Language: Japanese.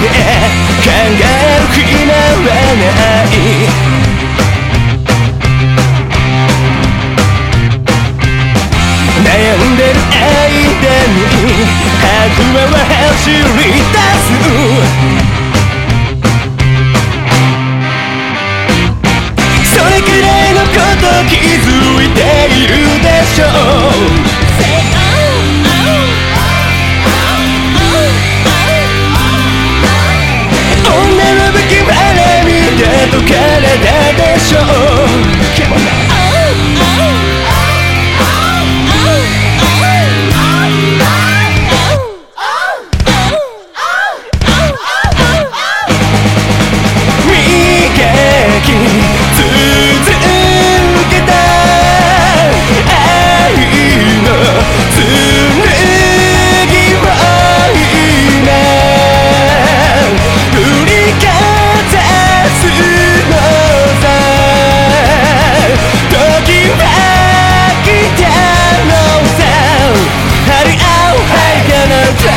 て考えでしょう。energy.